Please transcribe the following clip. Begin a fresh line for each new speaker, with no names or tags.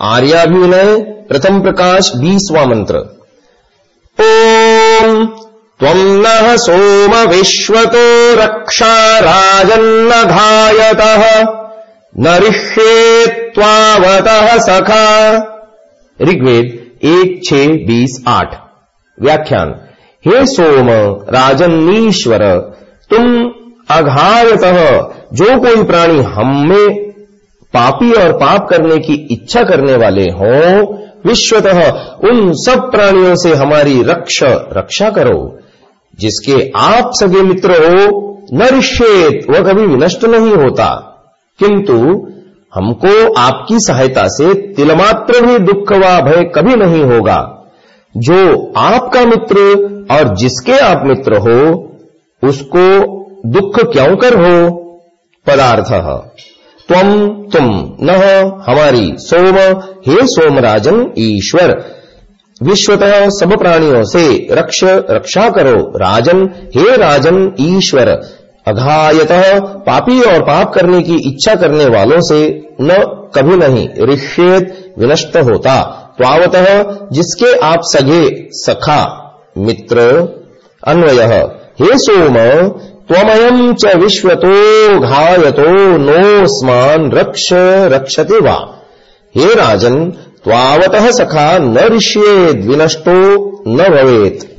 आर्याभिनय प्रथम प्रकाश बीसवा मंत्र। ओम त्वं नः सोम विश्वतो रक्षा राजन्न घायतः नरिष्ये त्वावतः सखा। ऋग्वेद एक छ बीस आठ। व्याख्यान। हे सोम राजनीश्वर तुम अघायतः जो कोई प्राणी हम में पापी और पाप करने की इच्छा करने वाले हों, विश्वतः उन सब प्राणियों से हमारी रक्षा रक्षा करो। जिसके आप सगे मित्र हो, न ऋषेत वह कभी विनष्ट नहीं होता। किंतु हमको आपकी सहायता से तिलमात्र भी दुख व भय कभी नहीं होगा। जो आपका मित्र और जिसके आप मित्र हो, उसको दुख क्यों कर हो? पदार्थ त्वम तुम न हमारी सोम, हे सोमराजन ईश्वर। विश्वतः सब प्राणियों से रक्ष, रक्षा करो, राजन, हे राजन ईश्वर। अघायत पापी और पाप करने की इच्छा करने वालों से न कभी नहीं ऋष्येत विनष्ट होता। त्वावत जिसके आप सगे सखा, मित्र, अन्वय, हे सोम त्वमयम् च विश्वतो घायतो नोऽस्मान् रक्ष, रक्षति वा। हे राजन, त्वावतः सखा न ऋष्येद्विनष्टो न भवेत्।